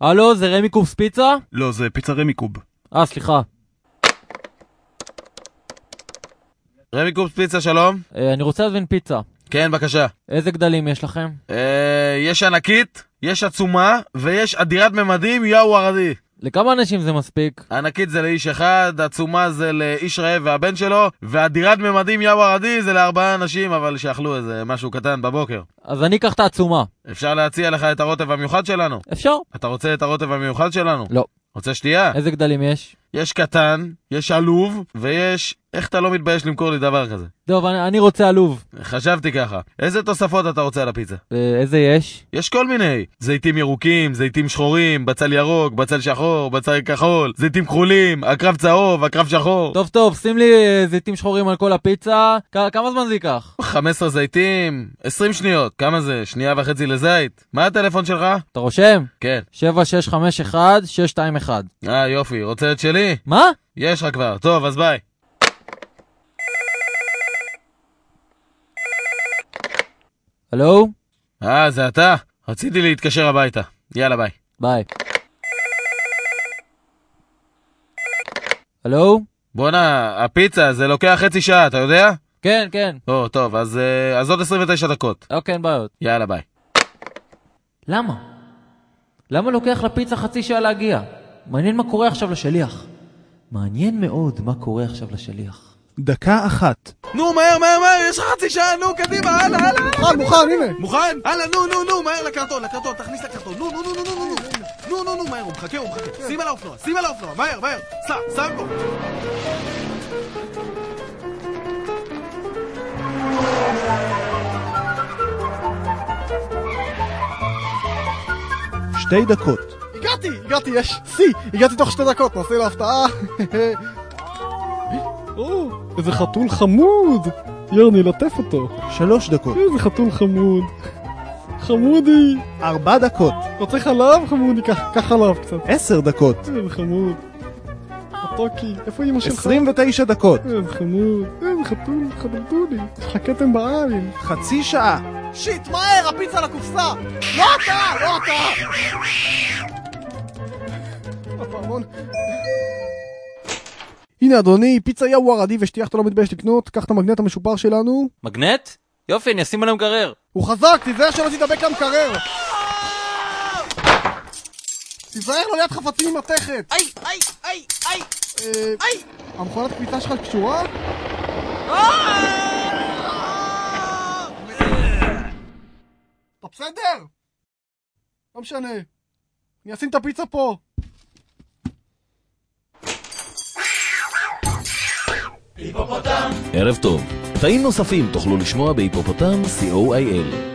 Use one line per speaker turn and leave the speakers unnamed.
הלו, זה רמי קובס פיצה?
לא, זה פיצה רמי קוב.
אה, סליחה.
רמי קוב פיצה, שלום.
אה, אני רוצה להזמין פיצה.
כן, בבקשה.
איזה גדלים יש לכם?
אה, יש ענקית, יש עצומה, ויש אדירת ממדים, יאו ערדי.
לכמה אנשים זה מספיק?
ענקית זה לאיש אחד, עצומה זה לאיש רעב והבן שלו, ואדירת ממדים יאו ערדי זה לארבעה אנשים, אבל שאכלו איזה משהו קטן בבוקר.
אז אני אקח את העצומה.
אפשר להציע לך את הרוטב המיוחד שלנו?
אפשר?
אתה רוצה את הרוטב המיוחד שלנו?
לא.
רוצה שתייה?
איזה גדלים יש?
יש קטן, יש עלוב, ויש... איך אתה לא מתבייש למכור לי דבר כזה?
טוב, אני, אני רוצה עלוב.
חשבתי ככה. איזה תוספות אתה רוצה על הפיצה?
אה, איזה יש?
יש כל מיני. זיתים ירוקים, זיתים שחורים, בצל ירוק, בצל שחור, בצל כחול, זיתים כחולים, עקרב צהוב, עקרב שחור.
טוב, טוב, שים לי אה, זיתים שחורים על כל הפיצה. כ- כמה זמן זה ייקח?
15 זיתים, 20 שניות. כמה זה? שנייה וחצי לזית. מה הטלפון שלך?
אתה רושם?
כן.
7651-621.
אה, יופי. רוצה את שלי?
מה?
יש לך כבר. טוב, אז ביי.
הלו?
אה, זה אתה? רציתי להתקשר הביתה. יאללה, ביי.
ביי. הלו?
בואנה, הפיצה, זה לוקח חצי שעה, אתה יודע?
כן, כן.
או, טוב, אז, אה, אז עוד 29 דקות.
אוקיי, אין בעיות.
יאללה, ביי.
למה? למה לוקח לפיצה חצי שעה להגיע? מעניין מה קורה עכשיו לשליח. מעניין מאוד מה קורה עכשיו לשליח.
דקה אחת.
נו, מהר, מהר, מהר, יש לך חצי שעה, נו, קדימה, הלאה, הלאה.
מוכן, מוכן, הנה.
מוכן? הלאה, נו, נו, נו, מהר לקרטון, לקרטון, תכניס לקרטון, נו, נו, נו, נו, נו, נו, נו, נו, נו, מהר, הוא מחכה, הוא מחכה, שים על האופנוע, שים על האופנוע, מהר, מהר, סע, שם בו.
שתי דקות.
הגעתי, הגעתי, יש שיא, הגעתי תוך שתי דקות, נעשה לו הפתעה. או, איזה חתול חמוד. ירני, לטף אותו.
שלוש דקות.
איזה חתול חמוד. חמודי.
ארבע דקות.
רוצה חלב, חמודי? קח חלב קצת.
עשר דקות.
איזה חמוד. מתוקי, איפה אמא שלך?
עשרים ותשע דקות.
איזה חמוד. איזה חתול, חתולתולי. יש לך כתם בעין.
חצי שעה.
שיט, מהר, הפיצה על הקופסה! לא אתה! לא אתה! הפעמון. הנה אדוני, פיצה יאו ערדי ושתייה אתה לא מתבייש לקנות, קח את המגנט המשופר שלנו.
מגנט? יופי, אני אשים עליו מקרר.
הוא חזק, תיזהר שלא תדבק למקרר! תיזהר לא ליד חפצים עם מתכת!
איי, איי, איי, איי,
אה,
איי!
המכונת קפיצה שלך קשורה? אתה בסדר? לא משנה. אני אשים את הפיצה פה.
ערב טוב. תאים נוספים תוכלו לשמוע בהיפופוטם co.il